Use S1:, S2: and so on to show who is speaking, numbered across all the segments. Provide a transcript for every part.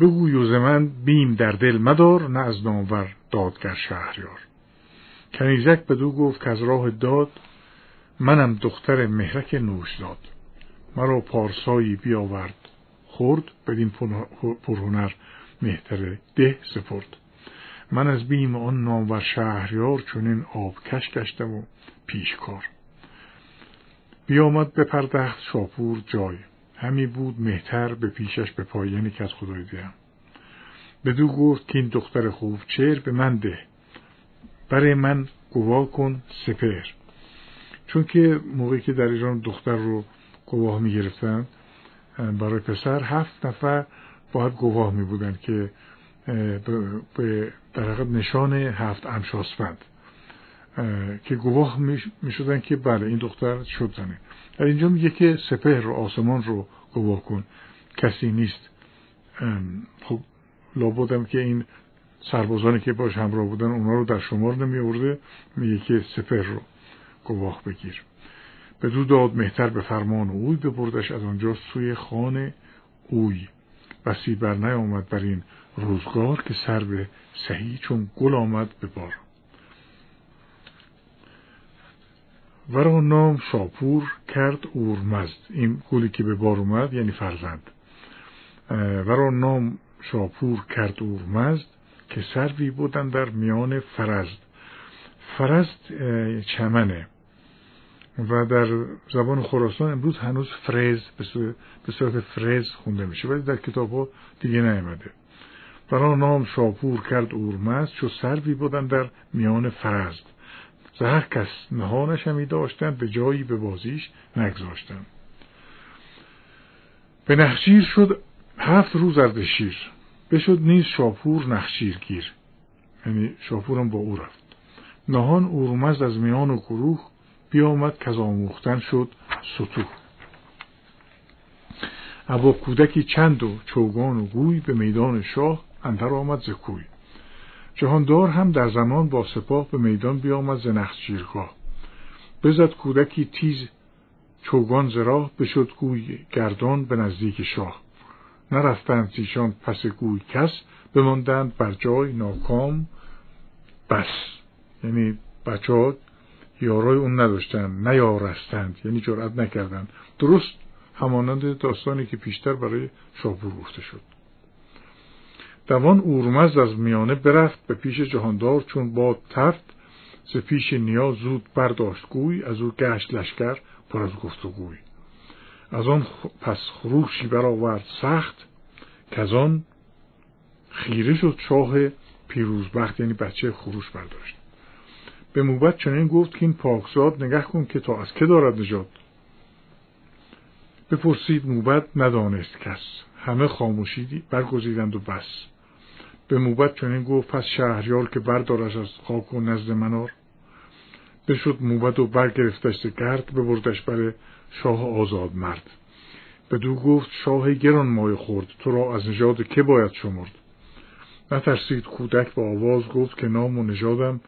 S1: بگوی و من بیم در دل مدار نه از نامور دادگر شهریار. کنیزک به دو گفت که از راه داد منم دختر مهرک نوش داد مرا پارسایی بیاورد خورد بدین پرهنر مهتر ده سپرد. من از بیم آن نامور شهریار چون آب کش گشتم و پیشکار. بیامد به پردخت شاپور جای. همی بود مهتر به پیشش به پایانی که از خدای دیم بدو گفت که این دختر خوب چهر به من ده. برای من گواه کن سپر چون که موقعی که در ایران دختر رو گواه می گرفتن برای پسر هفت نفر باید گواه می بودن که به در نشان هفت امشاسفند. که گواه می شدن که بله این دختر شد زنه. در اینجا میگه که سپهر رو آسمان رو گواه کن. کسی نیست. خب لابدم که این سربازانی که باش همراه بودن اونا رو در شمار نمی آورده میگه که سپر رو گواه بگیر. به دو داد مهتر به فرمان اوی ببردش. از آنجا سوی خانه اوی. بسی بر نیامد بر این روزگار که سر به سهی چون گل آمد به بار. ورا نام شاپور کرد اورمزد. این گلی که به بار اومد یعنی فرزند. ورا نام شاپور کرد اورمزد که سروی بودن در میان فرزد. فرزد چمنه و در زبان خراسان امروز هنوز فرز به صورت فرز خونده میشه. ولی در کتاب ها دیگه نیامده. برا نام شاپور کرد اورمزد چو سروی بودن در میان فرزد. زهر کس نهانش همی داشتن به جایی به بازیش نگذاشتن. به نخشیر شد هفت روز اردشیر بشد نیز شاپور نخشیر گیر یعنی شاپورم با او رفت. نهان اورمزد از میان و گروه بیامد که از آموختن شد سطوح. ابا کودکی چند و چوگان و گوی به میدان شاه اندر آمد ز کوی. جهاندار هم در زمان با سپاه به میدان بیامد ز نخچیرگاه بزد کودکی تیز چوگان ز راه بشد گوی گردان به نزدیک شاه. نرفتند زیشان پس گوی کس بماندند بر جای ناکام بس. یعنی بچه یارای اون نداشتن نیارستند یعنی جرأت نکردند. درست همانند داستانی که پیشتر برای شاپور گفته شد. دوان اورمز از میانه برفت به پیش جهاندار چون باد تفت ز پیش نیا زود برداشت گوی از او گشت لشکر پر از گفتگوی. از آن پس خروشی برآورد سخت که از آن خیره شد شاه پیروزبخت یعنی بچه خروش برداشت. به موبت چنین گفت که این پاکزاد نگه کن که تا از که دارد نجات. بپرسید موبت ندانست کس. همه خاموشی برگزیدند و بس. به موبت چنین گفت پس شهریار که بردارش از خاک و نزد منار. بشد موبت و برگرفتش گرد ببردش بر شاه آزاد مرد. بدو گفت شاه گران مای خورد تو را از نژاد که باید شمرد؟ نترسید کودک با آواز گفت که نام و نژادم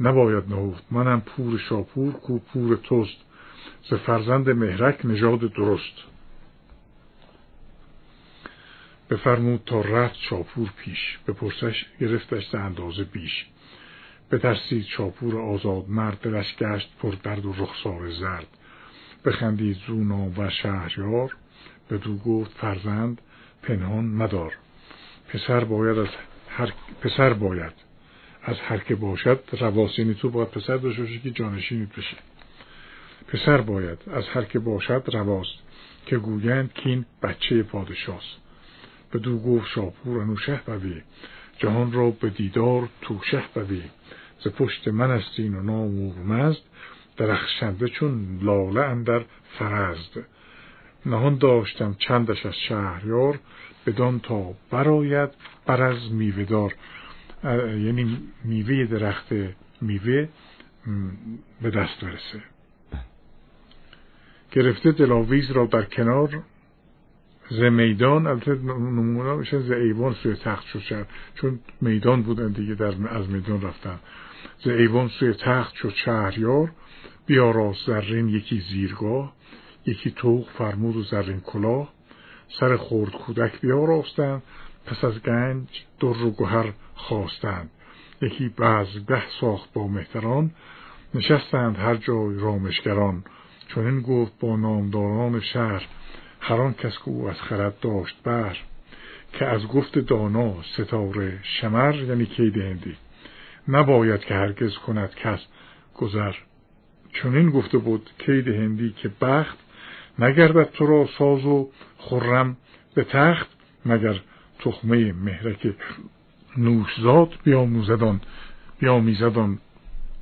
S1: نباید نهفت. منم پور شاپور کو پور توست. ز فرزند مهرک نژاد درست. بفرمود تا رفت شاپور پیش. پرسش گرفتش ز اندازه بیش. بترسید شاپور آزاد مرد دلش گشت پر درد و رخسار زرد. بخندید زو و شهریار. بدو گفت فرزند پنهان مدار. پسر باید از هر پسر باید. از هر که باشد رواسینی تو باید پسر داشته باشی که جانشینی بشه. پسر باید از هر که باشد رواست که گویند کین بچه پادشاست. دو گفت شاپور انوشه بوی. جهان را به دیدار توشه بوی. ز پشت من استین و نام اورمزد درخشنده چون لاله اندر فرزد. نهان داشتم چندش از شهریار. بدان تا براید بر از میوهدار. یعنی میوه درخت میوه به دست برسه. گرفته دلاویز را در کنار. ز میدان البته نمونه میشه ز ایوان سوی تخت شد چون میدان بودن دیگه در از میدان رفتن. ز ایوان سوی تخت شد شهریار. بیاراست زرین یکی زیرگاه یکی توق فرمود و زرین کلاه. سر خورد کودک بیاراستن پس از گنج در و گوهر خواستند یکی بعضگه ساخت با مهتران. نشستند هر جای رامشگران. چون این گفت با نامداران شهر هر کس که او از خرد داشت بر که از گفت دانا ستاره شمر یعنی کید هندی نباید که هرگز کند کس گذر. چون این گفته بود کید هندی که بخت؟ نگردد تو را ساز و خرم به تخت مگر تخمه مهرک نوشزاد بیاموزدان بیامیزدان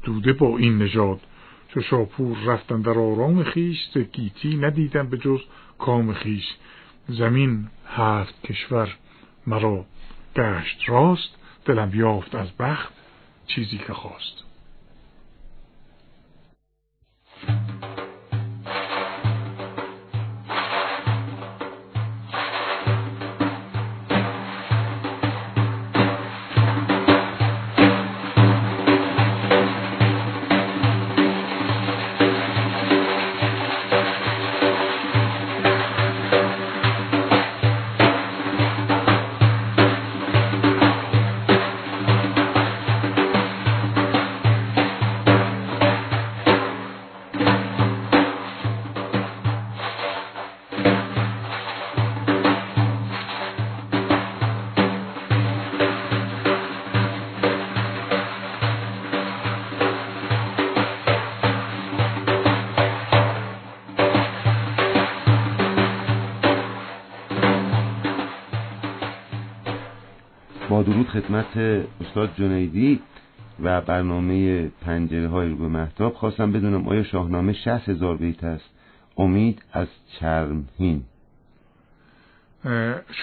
S1: دوده با این نژاد. چو شاپور رفتن در آرام خیش ز گیتی ندیدن به جز کام خیش. زمین هفت کشور مرا گشت راست دلم یافت از بخت چیزی که خواست.
S2: خدمت استاد جنیدی و برنامه پنجره های رو محتاب خواستم بدونم آیا شاهنامه شهست هزار بیت است؟ امید از چرمهین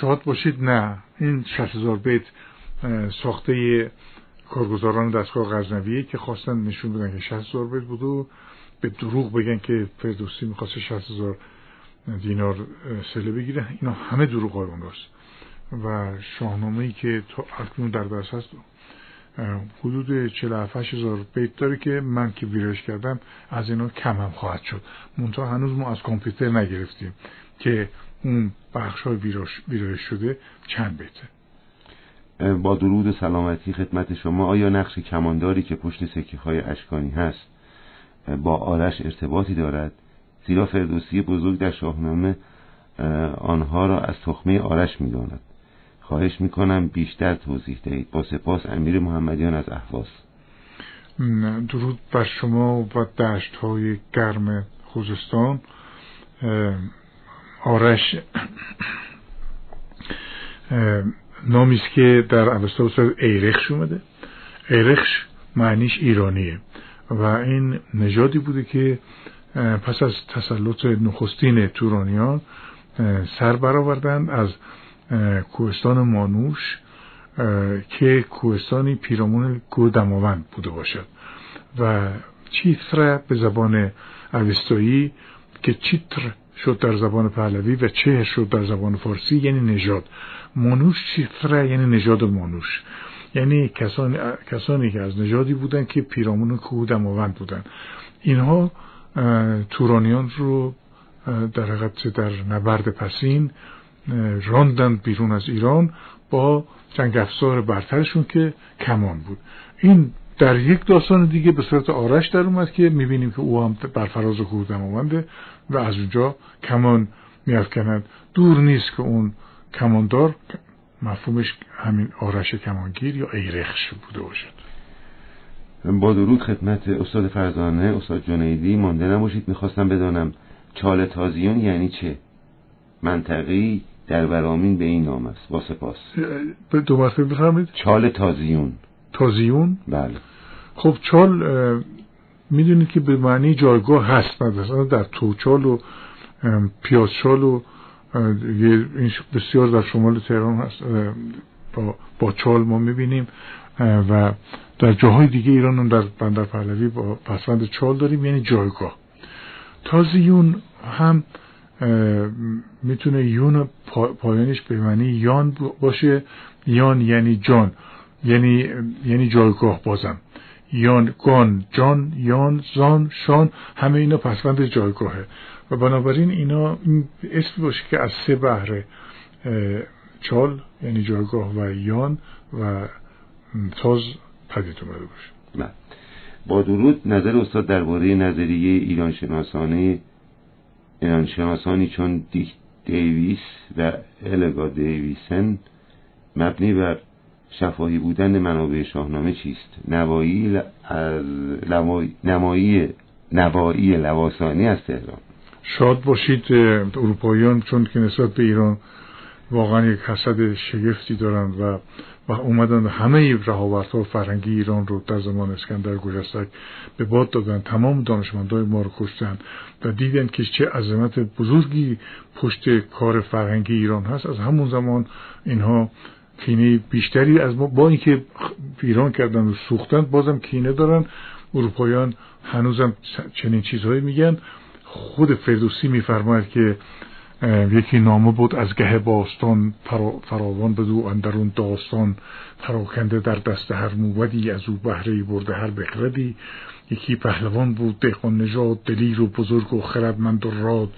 S1: شاد باشید نه. این شهست هزار بیت ساخته کارگزاران دستگاه غزنویه که خواستن نشون بدن که شهست هزار بیت بود و به دروغ بگن که فردوسی می‌خواست شهست هزار دینار سله بگیره. اینا همه دروغ های اون راست و شاهنامه ای که تا اکنون در دست هست حدود 47 هزار بیت داره که من که ویرایش کردم از اینا کم هم خواهد شد. منتها هنوز ما از کامپیوتر نگرفتیم که اون بخش های ویرایش شده چند بیته.
S2: با درود سلامتی خدمت شما. آیا نقش کمانداری که پشت سکه های اشکانی هست با آرش ارتباطی دارد؟ زیرا فردوسی بزرگ در شاهنامه آنها را از تخمه آرش می‌داند. خواهش می‌کنم بیشتر توضیح دهید. با سپاس امیر محمدیان از احواز.
S1: درود بر شما و دشت های گرم خوزستان. آرش نامیست که در اوستا ایرخش اومده. ایرخش معنیش ایرانیه و این نژادی بوده که پس از تسلط نخستین تورانیان سر برآوردند از کوهستان مانوش که کوهستانی پیرامون گو دماوند بوده باشد. و چیتر به زبان اوستایی که چیتر شد در زبان پهلوی و چهر شد در زبان فارسی یعنی نژاد. مانوش چیتر یعنی نژاد مانوش. یعنی کسانی, کسانی که از نژادی بودن که پیرامون کوه دماوند بودن. اینها تورانیان رو در حقیقت در نبرد پسین راندن بیرون از ایران با جنگ افزار برترشون که کمان بود. این در یک داستان دیگه به صورت آرش در اومد که می‌بینیم که او هم بر فراز کوه دماونده و از اونجا کمان میافکند. دور نیست که اون کماندار مفهومش همین آرش کمانگیر یا ایرخش بوده باشد.
S2: با درود خدمت استاد فرزانه استاد جنیدی مانده نباشید می‌خواستم بدانم چاله تازیون یعنی چه؟ منطقی در برامین به این نام است. با سپاس.
S1: دو مرتبه بفرمید
S2: چال تازیون.
S1: تازیون؟
S2: بله.
S1: خب چال می‌دونید که به معنی جایگاه هست مثلا در توچال و پیازچال و بسیار در شمال تهران هست. با, با چال ما می‌بینیم. و در جاهای دیگه ایران هم در بندر پهلوی با پسوند چال داریم. یعنی جایگاه. تازیون هم می‌تونه یون پایانش به معنی یان باشه. یان یعنی جان. یعنی یعنی جایگاه بازم. یان گان جان یان زان شان همه اینا پسوند جایگاهه. و بنابراین اینا اسمی باشه که از سه بهره چال یعنی جایگاه و یان و تاز پدید اومده باشه.
S2: بله. با درود نظر استاد درباره نظریه ایران شناسانه ایران شناسانی چون دیک دیویس و الگا دیویسن مبنی بر شفاهی بودن منابع شاهنامه چیست؟ نوایی از نمایی نوایی لواسانی از تهران.
S1: شاد باشید اروپاییان چون که نسبت به ایران واقعا یک حسد شگفتی دارند و و اومدن همه رهاورت ها فرهنگی ایران رو در زمان اسکندر گجستک به باد دادن. تمام دانشمندای ما رو کشتن و دیدن که چه عظمت بزرگی پشت کار فرهنگی ایران هست. از همون زمان اینها کینه بیشتری از ما با اینکه ایران کردن و سوختن بازم کینه دارن. اروپایان هنوزم چنین چیزهایی میگن. خود فردوسی میفرماید که یکی نامه بود از گه باستان فراوان بدو اندرون داستان پراکنده در دست هر موبدی از او بهره برده هر بخردی یکی پهلوان بود دهقان نژاد دلیر و بزرگ و خردمند و راد.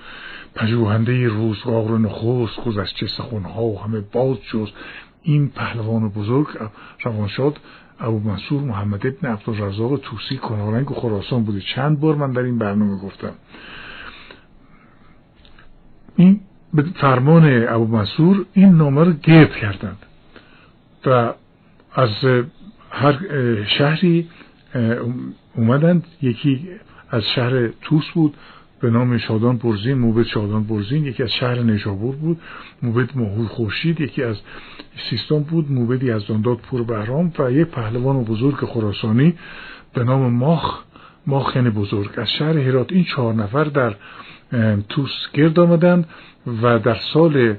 S1: پژوهنده روزگار و نخست گذشته سخنها همه باز شد این پهلوان بزرگ روانشاد ابو منصور محمد ابن عبدالرزاق توسی کنارنگ و خراسان بوده. چند بار من در این برنامه گفتم. این به فرمان ابو منصور این نامه رو گرد کردند. و از هر شهری اومدند. یکی از شهر توس بود به نام شادان برزین موبت شادان برزین یکی از شهر نشابور بود موبت مهور خورشید. یکی از سیستان بود موبدی از دانداد پور بهرام. و یک پهلوان بزرگ خراسانی به نام ماخ ماخ یعنی بزرگ. از شهر هرات این چهار نفر در توس گرد آمدن و در سال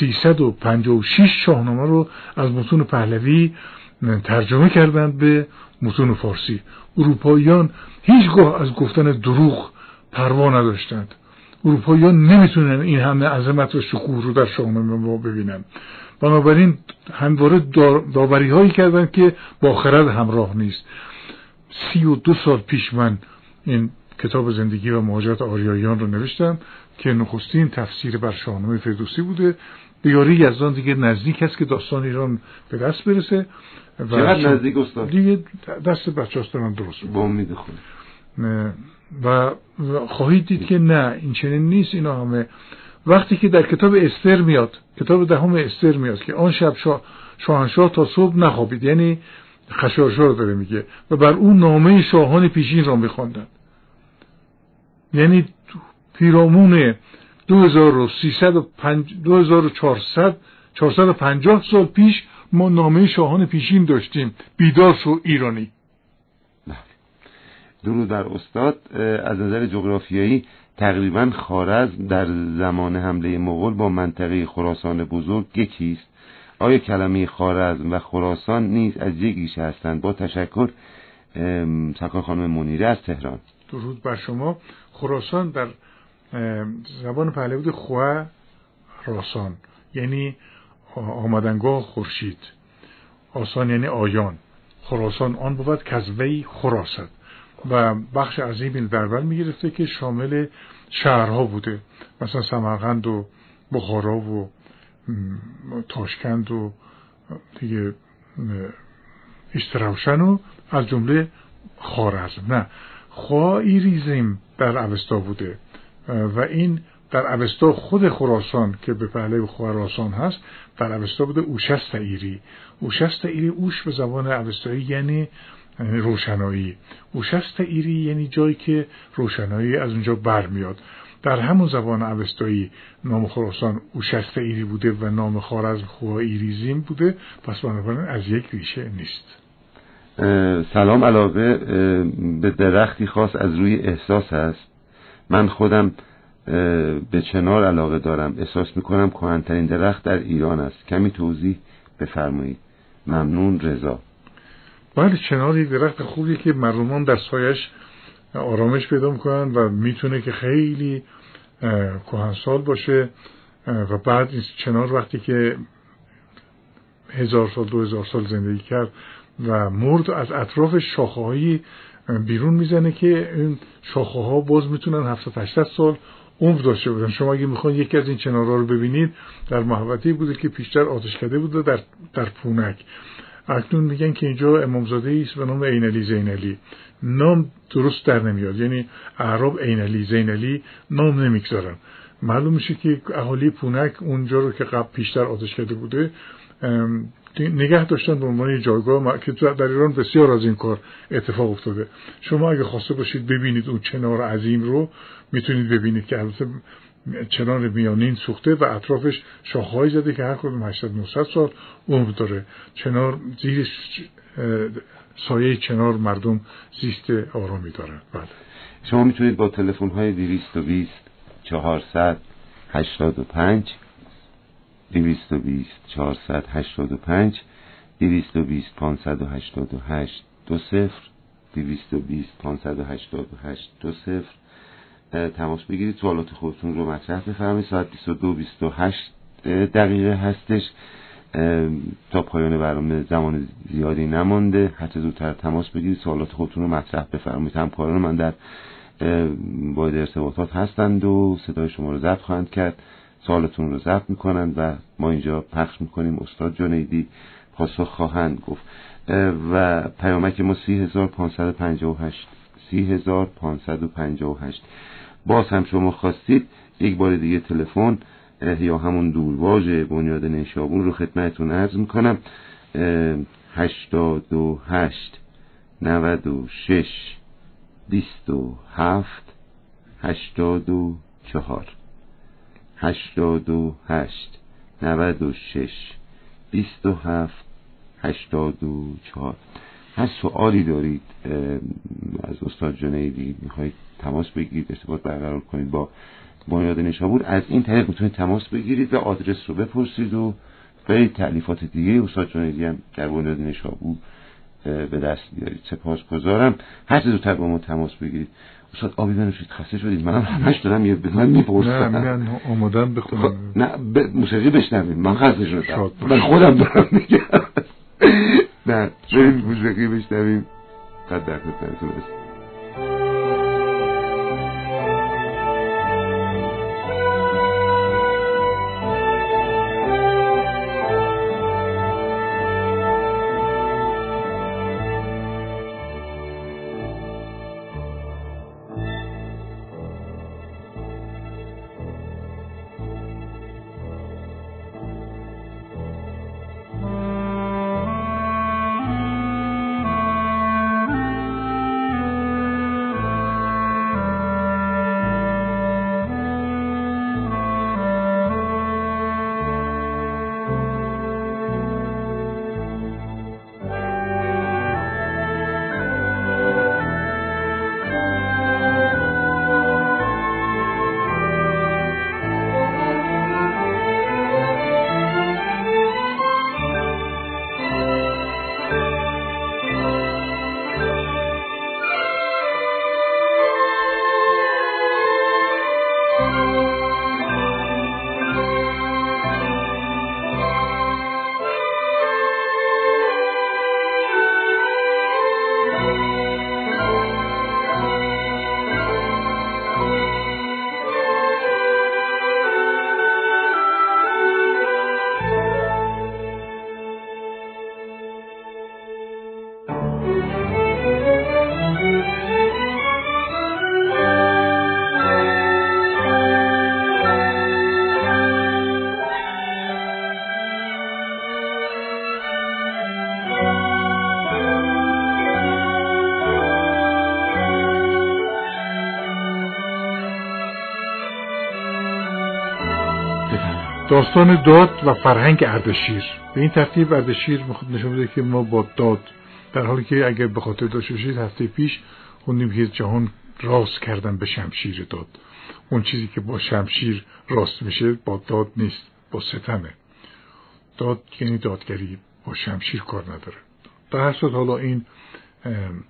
S1: 356 شاهنامه رو از متون پهلوی ترجمه کردند به متون فارسی. اروپاییان هیچگاه از گفتن دروغ پروا نداشتند. اروپاییان نمی‌تونن این همه عظمت و شکوه رو در شاهنامه ما ببینن. بنابراین همواره داوری هایی کردن که با خرد همراه نیست. سی و دو سال پیش من این کتاب زندگی و مهاجرت آریاییان رو نوشتم که نخستین تفسیر بر شاهنامه فردوسی بوده. به یاری یزدان دیگه نزدیک هست که داستان ایران به دست برسه
S2: و چقدر نزدیک استاد؟
S1: دیگه دست بچه هست من درست
S2: با امید خود
S1: و خواهید دید که نه این چنین نیست اینا همه. وقتی که در کتاب استر میاد کتاب دهم استر میاد که آن شب شا شاهنشاه تا صبح نخوابید یعنی خشاشا رو داره میگه و بر اون نامه شاهان پیشین را میخواندن. یعنی پیرامون 2400 450 سال پیش ما نامه شاهان پیشین داشتیم بیدار شو ایرانی.
S2: بله. درود در استاد. از نظر جغرافیایی تقریبا خارزم در زمان حمله مغول با منطقه خراسان بزرگ یکی است. آیا کلمه خارزم و خراسان نیز از یک هستند؟ با تشکر سکان خانم منیره از تهران.
S1: درود بر شما. خراسان در زبان پهلوی خواه راسان یعنی آمدنگاه خورشید. آسان یعنی آیان. خراسان آن بود کزوی خراست و بخش عظیمی در بر می‌گرفته که شامل شهرها بوده. مثلا سمرقند و بخارا و تاشکند و دیگه استراوشن و از جمله خارزم نه ریزیم. در اوستا بوده. و این در اوستا خود خراسان که به پهله خراسان هست در اوستا بوده اوشست ایری اوشست ایری اوش به زبان اوستایی یعنی روشنایی. اوشست ایری یعنی جایی که روشنایی از اونجا برمیاد. در همون زبان اوستایی نام خراسان اوشست ایری بوده و نام خارزم خوا ایریزیم بوده. پس بنابراین از یک ریشه نیست.
S2: سلام علاوه به درختی خاص از روی احساس هست. من خودم به چنار علاقه دارم. احساس می‌کنم کهنترین درخت در ایران است. کمی توضیح بفرمایید. ممنون رضا.
S1: بله چنار یک درخت خوبی که مردمان در سایش آرامش پیدا می‌کنن و می‌تونه که خیلی کهنسال باشه. و بعد این چنار وقتی که هزار سال دو هزار سال زندگی کرد و مرد از اطراف شاخه بیرون می‌زنه که این شاخه ها باز می‌تونن 700 800 سال عمق داشته بودن شما اگه می‌خواین یکی از این چنارها رو ببینید در محوطه بوده که پیشتر آتش کده بوده در, در پونک. اکنون میگن که اینجا امامزاده است به نام عینلی زینلی نام درست در نمیاد. یعنی اعراب عینلی زینلی نام نمی‌گذارن. معلوم میشه که اهالی پونک اونجا رو که قبل پیشتر آتش کده بوده نگه داشتن به عنوان جایگاه که در ایران بسیار از این کار اتفاق افتاده. شما اگه خواسته باشید ببینید اون چنار عظیم رو می‌تونید ببینید که البته چنار میانین سوخته و اطرافش شاخهایی زده که هر کدوم 800 900 سال عمر داره. چنار زیر سایه چنار مردم زیست آرامی دارن بله.
S2: شما می‌تونید با تلفن های 220 400 85 220 485 220 588 دو صفر 220 588 دو صفر. تماس بگیرید سوالات خودتون رو مطرح بفرمایید. ساعت 22 28 دقیقه هستش. تا پایان برنامه زمان زیادی نمانده. حتی زودتر تماس بگیرید سوالات خودتون رو مطرح بفرمایید. همکاران من در باید ارتباطات هستند و صدای شما رو ضبط خواهند کرد. سوالتون رو ضبط می‌کنند و ما اینجا پخش می‌کنیم. استاد جنیدی پاسخ خواهند گفت. و پیامک ما 3558 3558 باز هم شما خواستید یک بار دیگه تلفن یا همون دورواژ بنیاد نشابون رو خدمتتون عرض می‌کنم. 88 96 27 84 88 96 27 84 هر سوالی دارید از استاد جنیدی می‌خواید تماس بگیرید ارتباط برقرار کنید با بنیاد نشابور از این طریق می‌تونید تماس بگیرید و آدرس رو بپرسید و خیلی تعلیفات دیگه استاد جنیدی هم در بنیاد نشابور به دست بیارید. سپاس گذارم. هر زودتر با ما تماس بگیرید. استاد آبی بنوشید. خسته شدید. منم همش دارم یه بزن می‌پرسم.
S1: نه من آمادم بخونم. خب،
S2: نه ب... موسیقی بشنوید من خسته شدم. من خودم دارم میگم. نه بریم موسیقی بشنویم. قد در خدمتتون
S1: داستان داد و فرهنگ اردشیر. به این ترتیب اردشیر می‌خواد نشون بده که ما با داد در حالی که اگر به خاطر داشته باشید هفته پیش خوندیم که جهان راست کردن به شمشیر داد. اون چیزی که با شمشیر راست میشه با داد نیست با ستمه. داد یعنی دادگری با شمشیر کار نداره. در هر صورت حالا این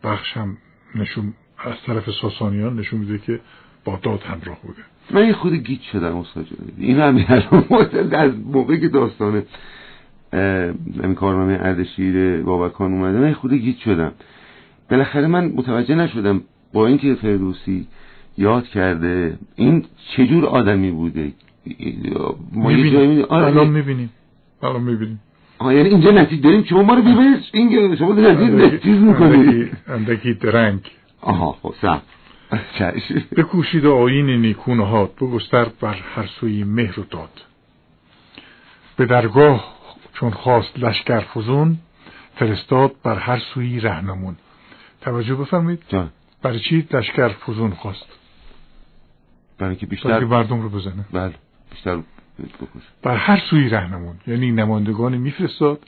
S1: بخش هم نشون از طرف ساسانیان نشون میده که با داد همراه بوده.
S2: من یه خود گیت شدم استاد این هم از موقعی که داستان این کارنامه اردشیر بابکان اومده من خود گیت شدم. بالاخره من متوجه نشدم با اینکه فردوسی یاد کرده این چجور آدمی بوده؟
S1: ما یه آره الان می‌بینیم. الان می‌بینیم.
S2: آه یعنی اینجا نتیجه داریم. شما ما رو ببینید این شما نتیجه چیز می‌کنید.
S1: اندکی درنگ
S2: آها خب سب
S1: بکوشید آین نیکونهات بگستر بر هر سوی مهر و داد. به درگاه چون خواست لشکر فزون فرستاد بر هر سوی رهنمون. توجه بفرمید برای چی لشکر فزون خواست؟
S2: برای که بیشتر
S1: مردم رو بزنه.
S2: بله بیشتر
S1: بر هر سوی رهنمون. یعنی نمایندگانی میفرستاد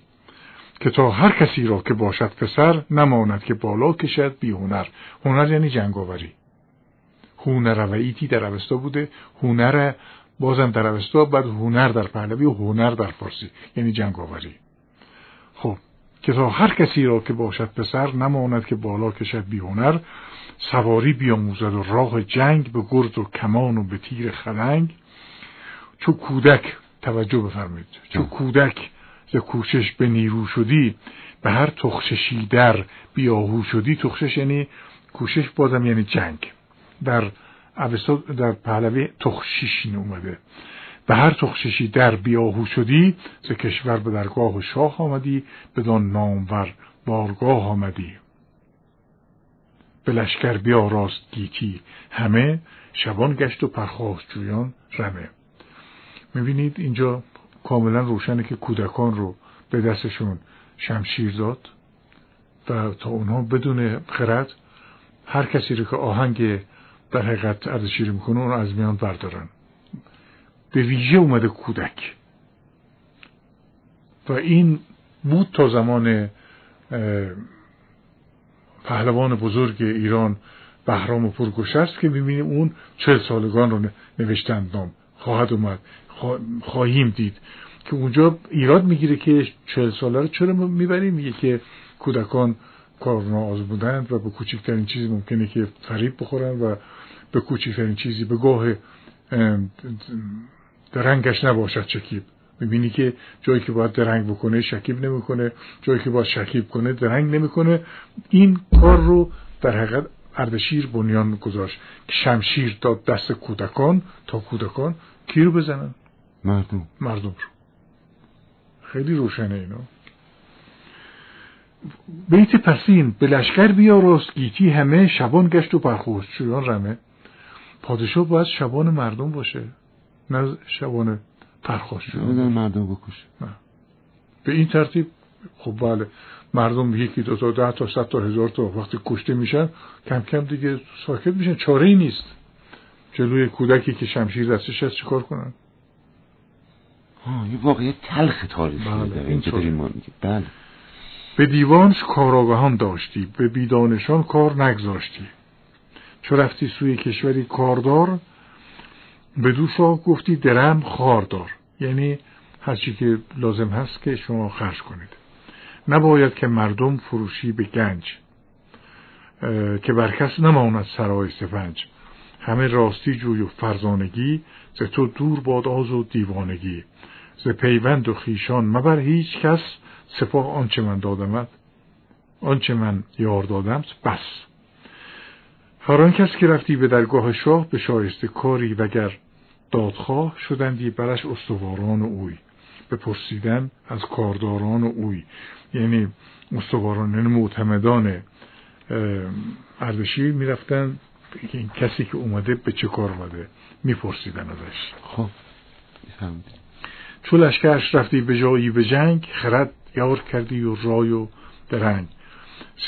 S1: که تا هر کسی را که باشد پسر نماند که بالا کشد بی هنر. هنر یعنی جنگاوری. هنر و ایتی در اوستا بوده. هنر بازم در اوستا بعد هنر در پهلوی و هنر در فارسی یعنی جنگاوری خب که تا هر کسی را که باشد پسر نماند که بالا کشد بی هنر سواری بیاموزد و راه جنگ به گرد و کمان و به تیر خلنگ. چو کودک توجه بفرمایید چو کودک ز کوشش به نیرو شدی به هر تخششی در بیاهو شدی. تخشش یعنی کوشش بازم یعنی جنگ. در در پهلوی تخشیشین اومده. به هر تخششی در بیاهو شدی ز کشور به درگاه شاه آمدی بدان نامور بارگاه آمدی. به لشکر بیا راست گیتی همه شبان گشت و پرخواست جویان رمه. می‌بینید اینجا کاملا روشنه که کودکان رو به دستشون شمشیر داد و تا اونها بدون خرد هر کسی رو که آهنگ در حقیقت اردشیری می‌کنه اون از میان بردارن. به ویژه اومده کودک. و این بود تا زمان پهلوان بزرگ ایران بهرام پرگوشست که می‌بینیم اون چل سالگان رو نوشتند نام. خواهد اومد. خواهیم دید که اونجا ایراد می‌گیره که چهل ساله رو چرا می‌بریم؟ میگه که کودکان کار بودند و به کوچکترین چیزی ممکنه که فریب بخورن و به کوچکترین چیزی به گاه درنگش نباشد شکیب. می‌بینی که جایی که باید درنگ بکنه شکیب نمی‌کنه جایی که باید شکیب کنه درنگ نمی‌کنه. این کار رو در حقیقت اردشیر بنیان گذاشت. که شمشیر داد دست کودکان تا کودکان کی رو بزنن؟
S2: مردم.
S1: مردم رو. خیلی روشنه اینا بیت پسین به لشکر بیا راست گیتی همه شبان گشت و پرخوست شویان رمه. پادشاه باید شبان مردم باشه نه شبان پرخوست
S2: مردم بکشه
S1: به این ترتیب خب بله مردم یکی دو تا ده تا صد تا هزار تا وقتی کشته میشن کم کم دیگه ساکت میشن. چاره ای نیست. جلوی کودکی که شمشیر دستش هست چیکار کنن؟
S2: یه واقعی تلخ تاریخی بله. اینجا بله.
S1: به دیوانش کاراگاهان داشتی به بیدانشان کار نگذاشتی. چو رفتی سوی کشوری کاردار به دوشا گفتی درم خاردار. یعنی هرچی که لازم هست که شما خرج کنید. نباید که مردم فروشی به گنج که برکس نماند سرای سفنج. همه راستی جوی و فرزانگی ز تو دور باد آز و دیوانگی. ز پیوند و خیشان مبر هیچ کس سپاه آنچه من دادمت آنچه من یار دادم بس. هر آن کس که رفتی به درگاه شاه به شایسته کاری وگر دادخواه شدندی برش استواران اوی. بپرسیدن از کارداران اوی. یعنی استواران یعنی معتمدان اردشیر می‌رفتن این کسی که اومده به چه کار اومده؟ میپرسیدن ازش.
S2: خب
S1: چو لشکرش رفتی به جایی به جنگ خرد یار کردی و رای و درنگ.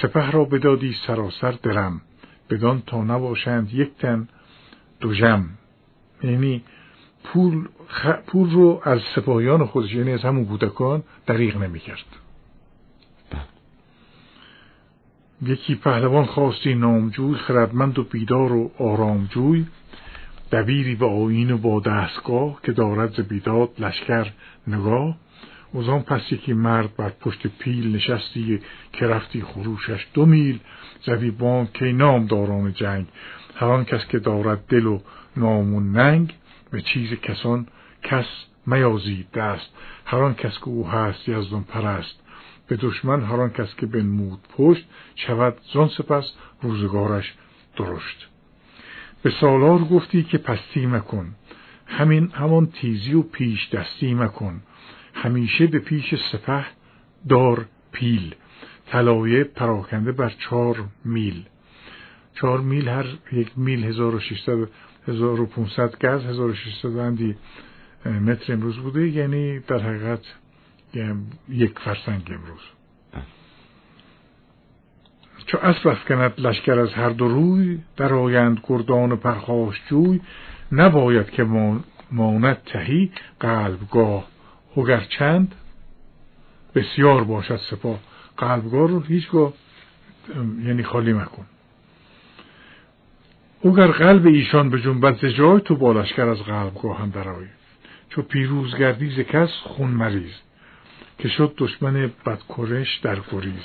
S1: سپه را بدادی سراسر درم. بدان تا نباشند یک تن دو جم یعنی پول, پول رو از سپاهیان خودش یعنی از همون کودکان دریغ نمی‌کرد. یکی پهلوان خواستی نامجوی خردمند و بیدار و آرامجوی دبیری به آین و با دستگاه که دارد ز بیداد لشکر نگاه. از آن پس یکی مرد بر پشت پیل نشستی که رفتی خروشش دو میل. زدی بام که نام داران جنگ؟ هر کس که دارد دل و نام و ننگ به چیز کسان کس میازید دست. هر کس که او هست یزدان پرست. به دشمن هر کس که بنمود پشت شود زان سپس روزگارش درشت. به سالار گفتی که پستی مکن. همین همان تیزی و پیش دستی مکن. همیشه به پیش سپه دار پیل طلایه پراکنده بر چهار میل. چهار میل هر یک میل 1600 1500 گز 1600 بندی متر امروز بوده یعنی در حقیقت یک فرسنگ امروز. چو اسب افکند لشکر از هر دو روی در آیند گردان و پرخاش جوی نباید که ماند تهی قلبگاه اگر چند بسیار باشد سپاه. قلبگاه رو هیچگاه یعنی خالی مکن. اگر قلب ایشان به جنبت جای تو بالشکر از قلبگاه هم برای چو پیروز گردی ز کس خون مریض که شد دشمن بدکرش در گریز.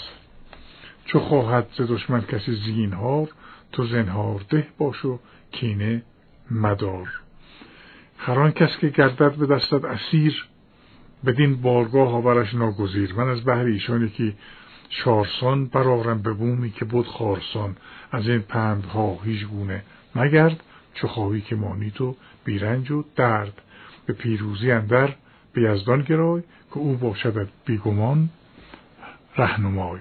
S1: چو خواهد ز دشمن کسی زینهار تو زنهار ده باش و کینه مدار. هر کس که گردد به دستت اسیر بدین بارگاه آورش ناگزیر. من از بحر ایشان که شارسان برارم به بومی که بود خارسان. از این پندها هیچ گونه مگرد چو خواهی که مانی تو بیرنج و درد. به پیروزی اندر به یزدان گرای که او باشد بیگمان رهنمای.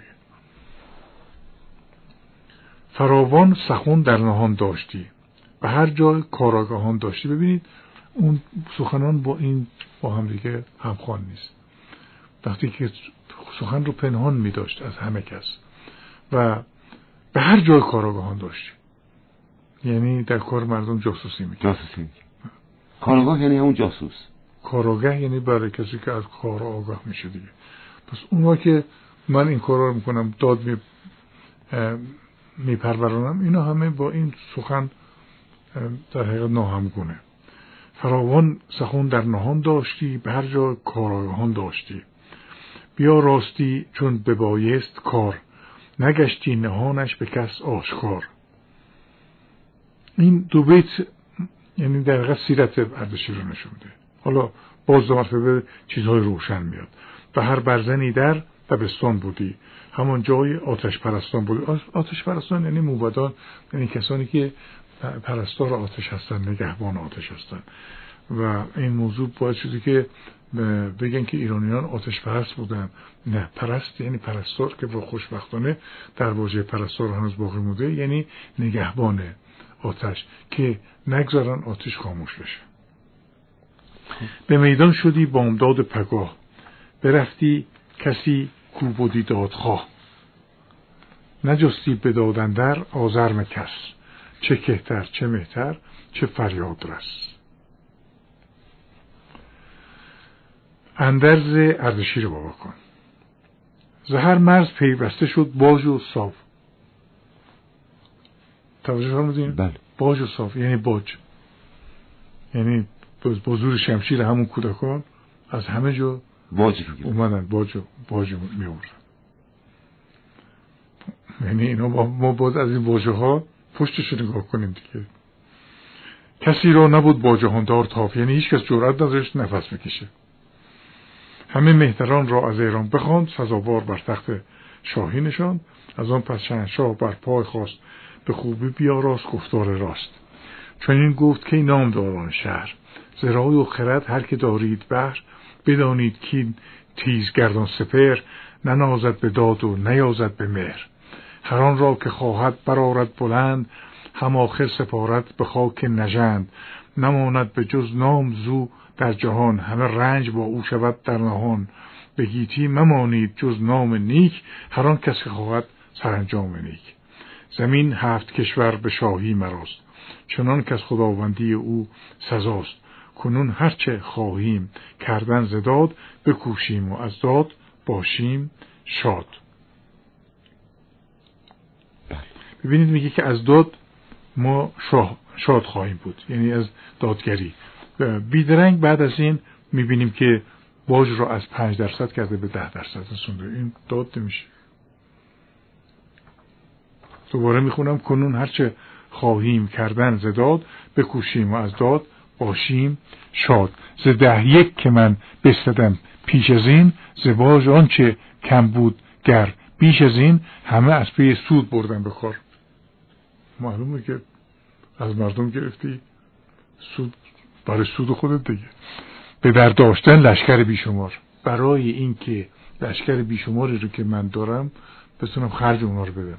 S1: فراوان سخون در نهان داشتی. و هر جای کاراگاهان داشتی. ببینید اون سخنان با این با هم دیگه همخوان نیست. وقتی که سخن رو پنهان می داشت از همه کس. و به هر جای کاراگاهان داشتی یعنی در کار مردم جاسوسی می
S2: جاسوسی کاراگاه یعنی همون جاسوس.
S1: کاراگاه یعنی برای کسی که از کار آگاه میشه دیگه. پس اون که من این کار رو می‌کنم داد می میپرورانم اینا همه با این سخن در حقیقت ناهمگونه. فراوان سخون در نهان داشتی به هر جا کارایهان داشتی. بیا راستی چون ببایست کار نگشتی نهانش به کس آشکار. این دو بیت یعنی در سیرت اردشیر رو نشونده حالا باز دو مرتبه چیزهای روشن میاد. و هر برزنی در دبستان بودی. همان جای آتش پرستان بود آتش پرستان یعنی موبدان یعنی کسانی که پرستار آتش هستن نگهبان آتش هستن. و این موضوع باید چیزی که بگن که ایرانیان آتش پرست بودن. نه پرست یعنی پرستار که با خوشبختانه در واژه پرستار هنوز باقی موده یعنی نگهبان آتش که نگذارن آتش خاموش بشه. به میدان شدی بامداد پگاه. برفتی کسی کو بودی دادخواه. نجستی به دادندر آزرم کس. چه کهتر چه مهتر چه فریاد رس اندرز اردشیر بابا کن. زهر مرز پیوسته شد باج و صاف. توجه فرمودین؟
S2: بله.
S1: باج و صاف یعنی باج. یعنی بزرگ شمشیر همون کودکان از همه جا
S2: باج
S1: اومدن باج باج می یعنی اینا ما باز از این واژه ها پشتش نگاه کنیم دیگه. کسی را نبود با جهاندار تاف یعنی هیچ کس جرأت نداشت نفس بکشه. همه مهتران را از ایران بخواند سزاوار بر تخت شاهی نشان از آن پس شهنشاه بر پای خواست به خوبی بیاراست گفتار راست. چون این گفت که نام داران شهر زرای و خرد هر که دارید بهر. بدانید که تیز گردان سپر ننازد به داد و نیازد به مهر. هر آن را که خواهد برارد بلند هم آخر سپارت به خاک نژند. نماند به جز نام زو در جهان همه رنج با او شود در نهان. به گیتی ممانید جز نام نیک هر آن کس که خواهد سرانجام نیک. زمین هفت کشور به شاهی مراست. چنان که از خداوندی او سزاست. کنون هرچه خواهیم کردن زداد بکوشیم و از داد باشیم شاد. ببینید میگه که از داد ما شاد خواهیم بود. یعنی از دادگری. بیدرنگ بعد از این می‌بینیم که باج رو از پنج درصد کرده به ده درصد رسونده. این داد نمیشه. دوباره می‌خونم. کنون هرچه خواهیم کردن زداد بکوشیم و از داد باشیم شاد. ز ده یک که من بستدم پیش از این ز باج آنچه کم بود گر بیش از این همه از پی سود بردن به معلومه که از مردم گرفتی. سود برای سود خودت دیگه به در داشتن لشکر بیشمار. برای اینکه لشکر بیشماری رو که من دارم بتونم خرج اونا رو بدم.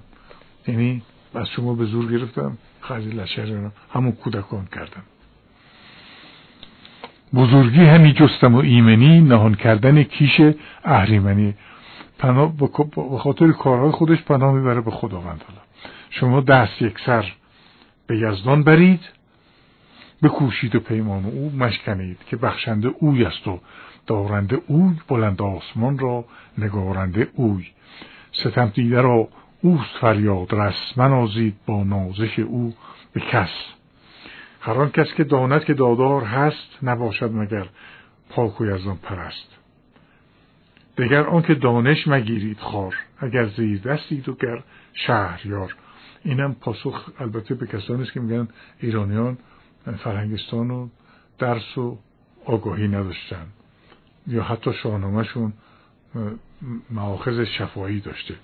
S1: یعنی از شما به زور گرفتم خرج لشکر رو همون کودکان کردم. بزرگی همی جستم و ایمنی نهان کردن کیش اهریمنی. پناه به خاطر کارهای خودش پناه می‌بره به خداوند شما دست یک سر به یزدان برید بکوشید و پیمان او مشکنید که بخشنده اوی است و دارنده اوی بلند آسمان را نگارنده اوی. ستم دیده را اوست فریاد رس منازید با نازش او به کس. هر کس که داند که دادار هست نباشد مگر پاک و یزدان پرست. دگر آنکه دانش مگیرید خار اگر زیر دستید و گر شهریار. اینم پاسخ البته به کسانی است که میگن ایرانیان فرهنگستان و درس و آگاهی نداشتن یا حتی شاهنامهشون معاخذ شفایی داشته.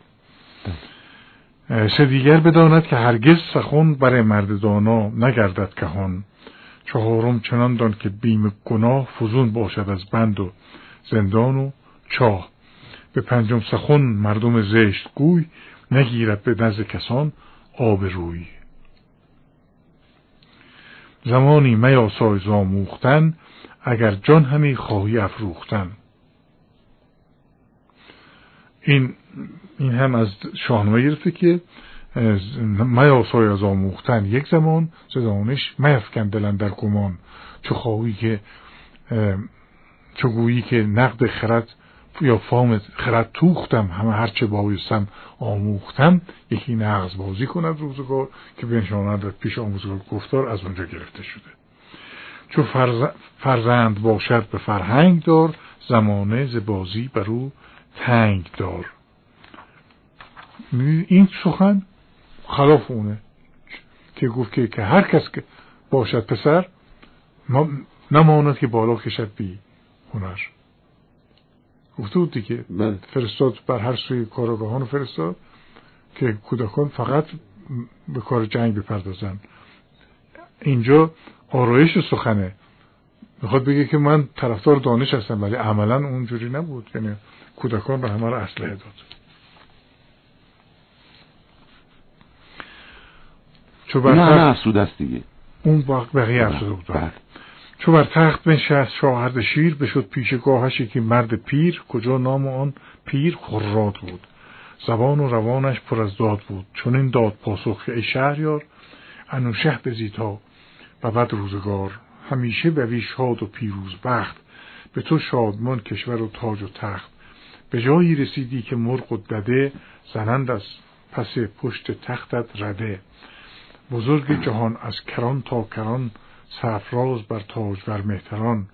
S1: سه دیگر بداند که هرگز سخن برای مرد دانا نگردد کهان. چهارم چنان دان که بیم گناه فزون باشد از بند و زندان و چاه. به پنجم سخن مردم زشت گوی نگیرد به نزد کسان آب روی. زمانی میاسای زاموختن اگر جان همی خواهی افروختن. این این هم از شاهنامه گرفته که میاسای از آموختن یک زمان زدانش میفکن دلن در گمان. چو خواهی که چو گویی که نقد خرد یا فام خرد توختم همه هرچه بایستم آموختم یکی نغز بازی کند روزگار که بنشاند پیش آموزگار گفتار از اونجا گرفته شده. چو فرزند باشد به فرهنگ دار زمانه ز بازی بر او تنگ دار. این سخن خلاف اونه که گفت که هر کس که باشد پسر نماند که بالا کشد بی هنر. گفته بود دیگه
S2: بله.
S1: فرستاد بر هر سوی کارگاهان فرستاد که کودکان فقط به کار جنگ بپردازن. اینجا آرایش سخنه. می‌خواد بگه که من طرفدار دانش هستم ولی عملا اونجوری نبود. یعنی کودکان به همه رو اسلحه داد.
S2: چو بر تخت است دیگه.
S1: اون بقیه افسوده بود. بله. چو بر تخت بنشست شاهرد شیر بشد پیشگاهش که مرد پیر کجا نام آن پیر؟ خراد بود. زبان و روانش پر از داد بود. چون این داد پاسخ ای شهریار انوشه بزیتا و بد روزگار. همیشه به شاد و پیروز بخت. به تو شادمان کشور و تاج و تخت. به جایی رسیدی که مرغ و دده زنند از پس پشت تختت رده. بزرگ جهان از کران تا کران سفراز بر تاج بر مهتران.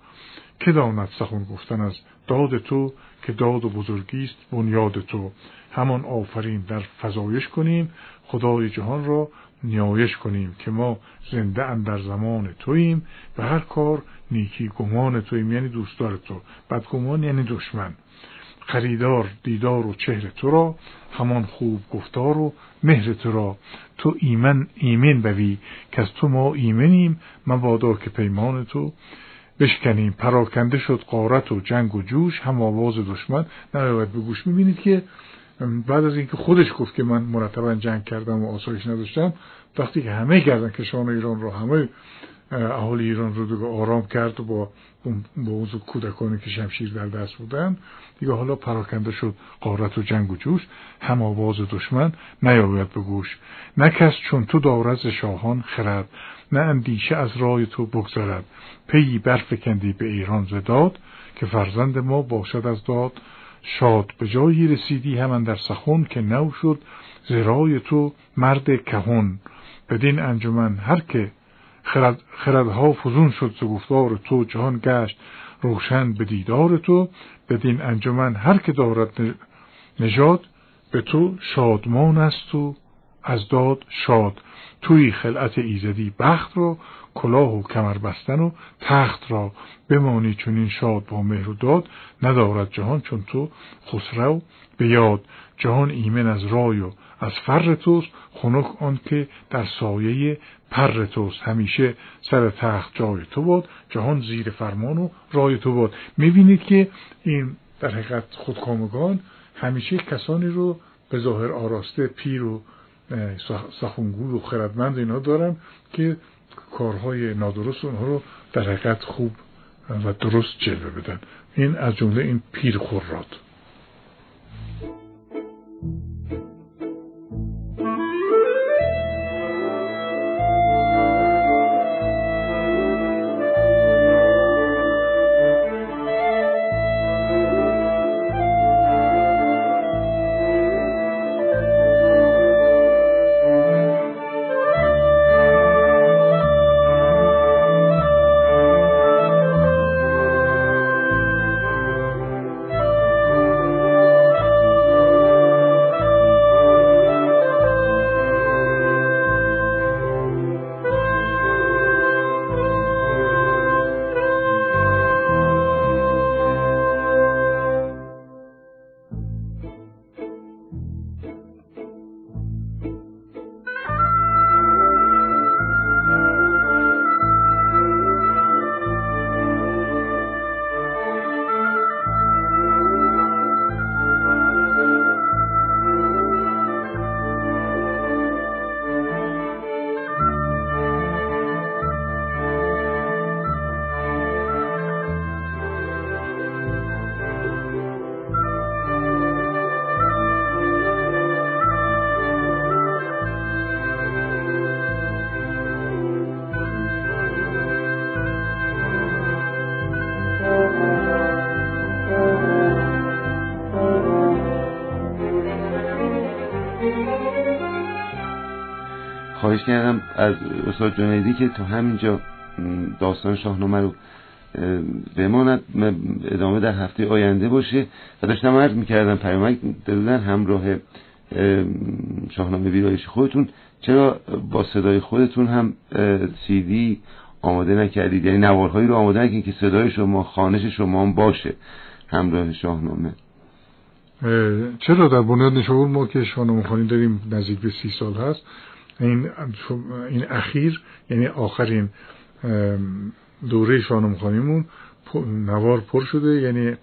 S1: که داند سخن گفتن از داد تو که داد و بزرگی است بنیاد تو. همان آفرین در فضایش کنیم خدای جهان را نیایش کنیم که ما زنده اندر زمان توییم و هر کار نیکی گمان توییم یعنی دوستدار تو. بدگمان یعنی دشمن. خریدار دیدار و چهره تو را همان خوب گفتار و مهر تو را. تو ایمن ایمن بوی که از تو ما ایمنیم مبادا که پیمان تو. بشکنیم پراکنده شد قارت و جنگ و جوش هم آواز دشمن. نباید به گوش می‌بینید که بعد از اینکه خودش گفت که من مرتبا جنگ کردم و آسایش نداشتم وقتی که همه گردن کشان ایران رو همه اهالی ایران رو دیگه آرام کرد و با با اوضو کودکانی که شمشیر در دست بودن. دیگه حالا پراکنده شد قارت و جنگ و جوش. هم آواز دشمن نیاید به گوش. نه کس چون تو دارد شاهان خرد نه اندیشه از رای تو بگذرد. پیی برفکندی به ایران زداد که فرزند ما باشد از داد. شاد به جایی رسیدی همان در سخن که نو شد زرای تو مرد کهون بدین انجمن هر که خرد خردها فزون شد ز گفتار تو جهان گشت روشن به دیدار تو. بدین انجمن هر که دارد نژاد به تو شادمان است و از داد شاد. توی خلعت ایزدی بخت را کلاه و کمر بستن و تخت را. بمانی چون این شاد با مهر و داد ندارد جهان چون تو خسرو به یاد. جهان ایمن از رای و از فر توست خنک آن که در سایه پر توست. همیشه سر تخت جای تو بود جهان زیر فرمان و رای تو بود. می‌بینید که این در حقیقت خودکامگان همیشه کسانی رو به ظاهر آراسته پیر و سخونگو و خردمند اینا دارن که کارهای نادرست اونها رو در حقیقت خوب و درست جلوه بدن. این از جمله این پیر خوراد
S2: کردم از استاد جنیدی که تو همینجا داستان شاهنامه رو بماند. ادامه در هفته آینده باشه. و داشتم عرض می‌کردم پیامک دادن همراه شاهنامه ویرایش خودتون. چرا با صدای خودتون هم سیدی آماده نکردید؟ یعنی نوارهایی رو آماده نکردید که صدای شما خانش شما هم باشه همراه شاهنامه.
S1: چرا در بنیاد نشابور ما که شاهنامه خانی داریم نزدیک به سی سال هست این این اخیر یعنی آخرین دوره شاهنامه خانیمون نوار پر شده یعنی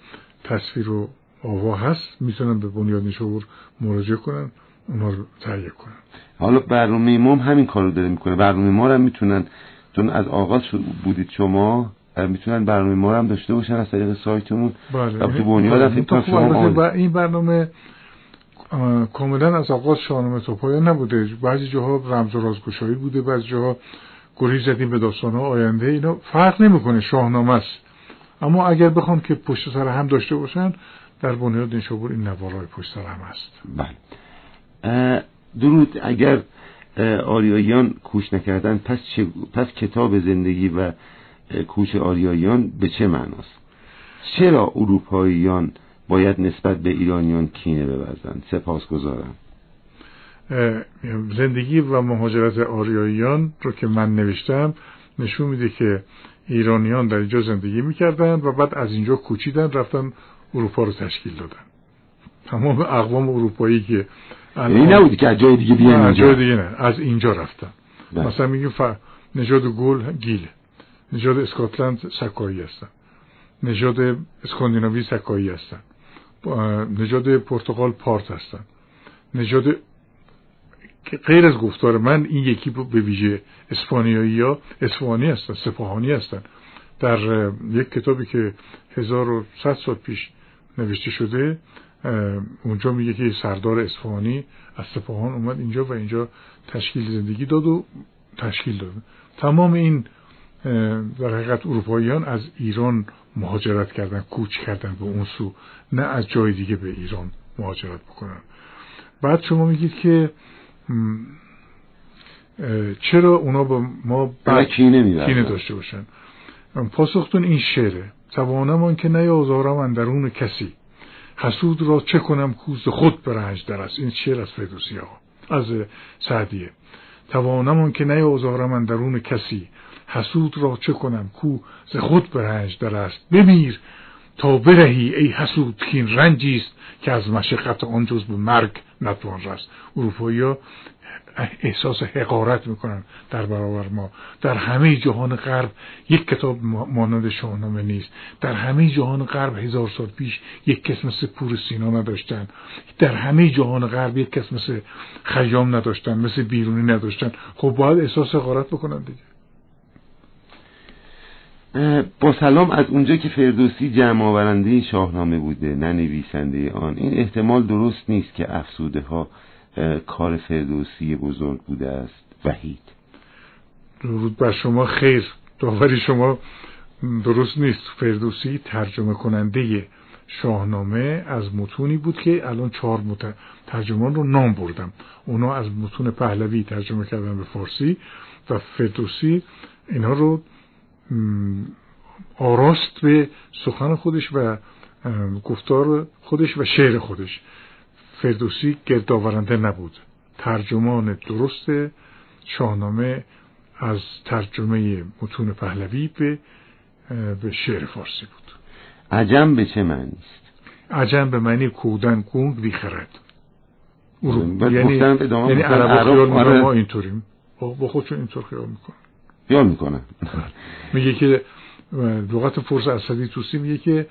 S1: تصویر و آوا هست. می‌تونن به بنیاد نشابور مراجعه کنن اونا رو تهیه کنن.
S2: حالا برنامه ما همین کار رو داره می‌کنه. برنامه ما هم می‌تونن چون از آغاز بودید شما می‌تونن برنامه ما هم داشته باشن از طریق سایتمون.
S1: بله. تو بنیاد بله. این برنامه کاملا از آغاز شاهنامه تا پایان نبوده. بعضی جاها رمز و رازگشایی بوده بعضی جاها گریز زدیم به داستان آینده. اینا فرق نمی‌کنه شاهنامه است. اما اگر بخوام که پشت سر هم داشته باشن در بنیاد نشابور این نوارهای پشت سر هم هست
S2: بله. درود. اگر آریاییان کوش نکردن پس, پس کتاب زندگی و کوش آریاییان به چه معناست؟ چرا اروپاییان باید نسبت به ایرانیان کینه ببرزند سپاس گذارم
S1: زندگی و مهاجرت آریاییان رو که من نوشتم نشون میده که ایرانیان در اینجا زندگی می‌کردن و بعد از اینجا کوچیدن رفتن اروپا رو تشکیل دادن. تمام اقوام اروپایی که
S2: این نبودی که از جای دیگه بیان
S1: اینجا. جای دیگه نه از اینجا رفتن. ده. بله. مثلا میگیم ف... نژاد گل گیله نژاد اسکاتلند سکایی هستن. نژاد اسکاندیناوی سکایی هستن. نژاد پرتغال پارت هستن. نژاد غیر از گفتار من این یکی به ویژه اسپانیایی ها اسفانی هستن سپاهانی هستن. در یک کتابی که 1100 سال پیش نوشته شده اونجا میگه که سردار اصفهانی از سپاهان اومد اینجا و اینجا تشکیل زندگی داد و تشکیل داد. تمام این در حقیقت اروپاییان از ایران مهاجرت کردن کوچ کردن به اون سو نه از جای دیگه به ایران مهاجرت بکنن. بعد شما میگید که چرا اونا با ما
S2: کینه,
S1: داشته باشن؟ پاسختون این شعره. توانم که نیازارم اندرون کسی. حسود را چه کنم کوز خود به رنج در است. این شعر از فردوسی ها از سعدیه. توانم که نیازارم من درون کسی. حسود را چه کنم کو ز خود در است؟ بمیر تا برهی ای حسود که این رنجی است که از مشقت آن جز به مرگ نتوان رست. اروپایی احساس حقارت می‌کنن در برابر ما. در همه جهان غرب یک کتاب مانند شاهنامه نیست. در همه جهان غرب هزار سال پیش یک کس مثل پور سینا نداشتن در همه جهان غرب یک کس مثل خیام نداشتن مثل بیرونی نداشتن خب باید احساس حقارت بکنن دیگه.
S2: با سلام از اونجا که فردوسی جمع آورنده شاهنامه بوده نه نویسنده آن. این احتمال درست نیست که افسوده ها کار فردوسی بزرگ بوده است. وحید.
S1: درود بر شما خیر. داوری شما درست نیست. فردوسی ترجمه کننده شاهنامه از متونی بود که الان چهار ترجمان رو نام بردم. اونا از متون پهلوی ترجمه کردن به فارسی و فردوسی اینها رو آراست به سخن خودش و گفتار خودش و شعر خودش. فردوسی گردآورنده نبود. ترجمان درست شاهنامه از ترجمه متون پهلوی به به شعر فارسی بود.
S2: عجم به چه معنی است؟
S1: عجم به معنی کودن گونگ بیخرد. یعنی
S2: یعنی
S1: عرب خیال آره. ما اینطوریم. با خودشون اینطور خیال می‌کنن.
S2: خیال می‌کنن
S1: میگه که لغت فرس اسدی توسی میگه که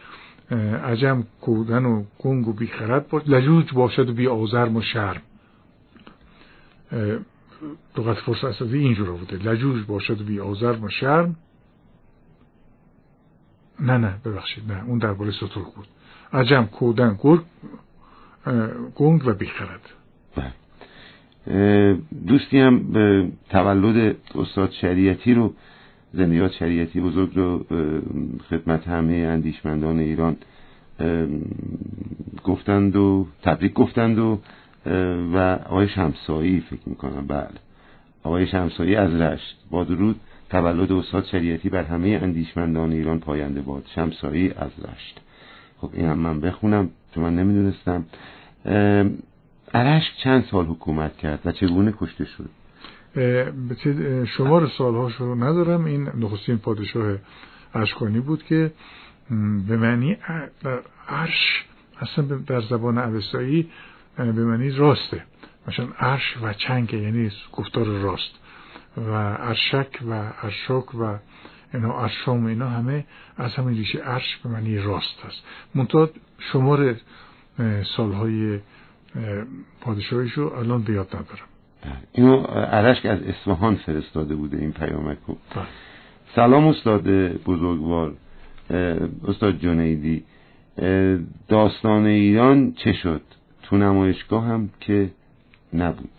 S1: عجم کودن و گنگ و بیخرد باش لجوج باشد و بی آزرم و شرم. لغت فرس اسدی اینجور بوده. لجوج باشد و بی آزرم و شرم. نه نه ببخشید نه اون درباره سترک بود. عجم کودن گنگ و بیخرد.
S2: بله. دوستی هم به تولد استاد شریعتی رو زندیات شریعتی بزرگ رو خدمت همه اندیشمندان ایران گفتند و تبریک گفتند و و آقای شمسایی فکر می‌کنم بله. آقای شمسایی از رشت. با درود تولد استاد شریعتی بر همه اندیشمندان ایران پاینده باد. شمسایی از رشت. خب این هم من بخونم چون من نمی‌دونستم. عرشک چند سال حکومت کرد و چگونه کشته شد؟
S1: شمار سالهاش رو ندارم. این نخستین پادشاه اشکانی بود که به معنی عرش اصلا در زبان عوستایی به معنی راسته. مثلا عرش و چنگ یعنی گفتار راست. و عرشک و عرشک و اینا عرشام اینا همه از همین ریشه عرش به معنی راست هست منتها شمار سالهای پادشاهیش رو الان بیاد ندارم.
S2: اینو عرشک از اصفهان فرستاده بوده این پیامک رو. سلام استاد بزرگوار. استاد جنیدی. داستان ایران چه شد؟ تو نمایشگاه هم که نبود.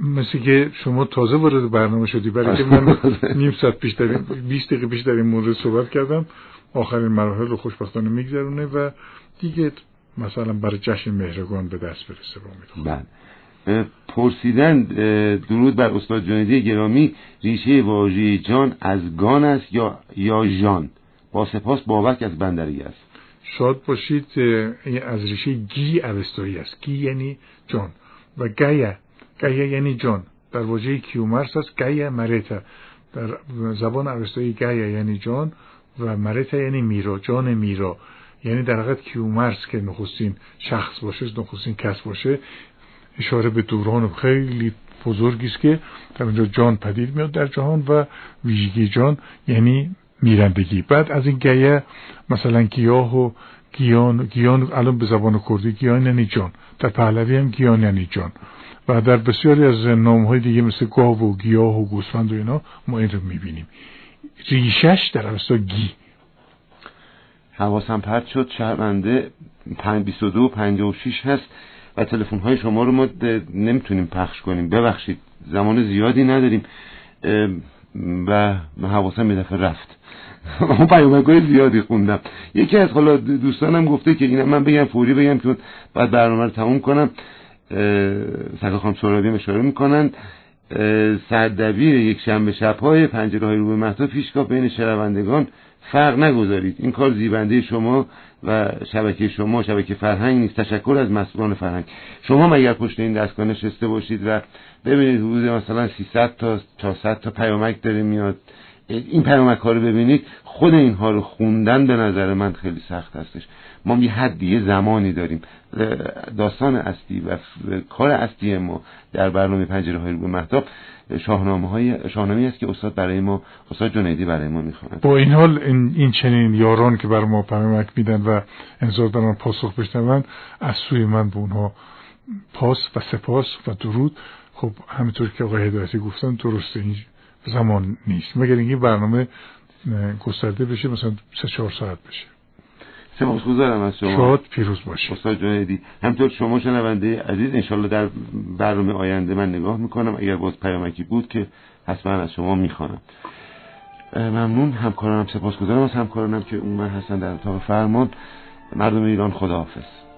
S1: مثل که شما تازه وارد برنامه شدی برای که من نیم ساعت پیش در 20 دقیقه پیش در این مورد صحبت کردم. آخرین مراحل رو خوشبختانه میگذرونه و دیگه مثلا برای جشن مهرگان به دست برسه با
S2: بله. پرسیدن درود بر استاد جنیدی گرامی ریشه واژه جان از گان است یا یا جان با سپاس بابک از بندری است.
S1: شاد باشید از ریشه گی اوستایی است. گی یعنی جان و گیا گیا یعنی جان. در واژه کیومرس است گیا مرتا در زبان اوستایی گیا یعنی جان و مرتا یعنی میرا جان میرا. یعنی در حقیقت کیومرس که نخستین شخص باشه نخستین کس باشه اشاره به دوران خیلی بزرگی است که در اونجا جان پدید میاد در جهان و ویژگی جان یعنی میرندگی. بعد از این گیه مثلا گیاه و گیان گیان الان به زبان کردی گیان یعنی جان. در پهلوی هم گیان یعنی جان. و در بسیاری از نام های دیگه مثل گاو و گیاه و گوسفند و اینا ما این رو می‌بینیم. ریشش در اصلا گی.
S2: حواسم پرد شد. شهرمنده 22 و 56 هست و تلفن های شما رو ما نمی‌تونیم پخش کنیم. ببخشید زمان زیادی نداریم. و حواسم یه دفعه رفت. اون پیامک های زیادی خوندم. یکی از حالا دوستانم گفته که اینم من بگم فوری بگم که بعد برنامه رو تموم کنم. سکا خانم سرابی اشاره می‌کنن. سردبیر یک شنبه شبهای پنجره های رو به پیشگاه بین شنوندگان فرق نگذارید. این کار زیبنده شما و شبکه شما شبکه فرهنگ نیست. تشکر از مسئولان فرهنگ. شما مگر پشت این دستگاه نشسته باشید و ببینید حدود مثلا 300 تا 400 تا پیامک داره میاد. این پیامک ها رو ببینید. خود اینها رو خوندن به نظر من خیلی سخت هستش. ما یه حدی یه زمانی داریم. داستان اصلی و کار اصلی ما در برنامه پنجره های رو به محتاب شاهنامه های شاهنامه است که استاد برای ما استاد جنیدی برای ما می‌خواند.
S1: با این حال این, این چنین یاران که بر ما پیامک میدن و انتظار دارن پاسخ بشنون از سوی من به اونها پاس و سپاس و درود. خب همینطور که آقای هدایتی گفتن درسته این زمان نیست. مگر اینکه برنامه گسترده بشه مثلا سه چهار ساعت بشه.
S2: سپاسگزارم از شما.
S1: شاد پیروز باشید
S2: استاد جنیدی همطور شما شنونده عزیز انشالله در برنامه آینده من نگاه می‌کنم. اگر باز پیامکی بود که حتما از شما می‌خوانم. ممنون. همکارانم سپاسگزارم از همکارانم که اون من هستن در اتاق فرمان. مردم ایران خداحافظ.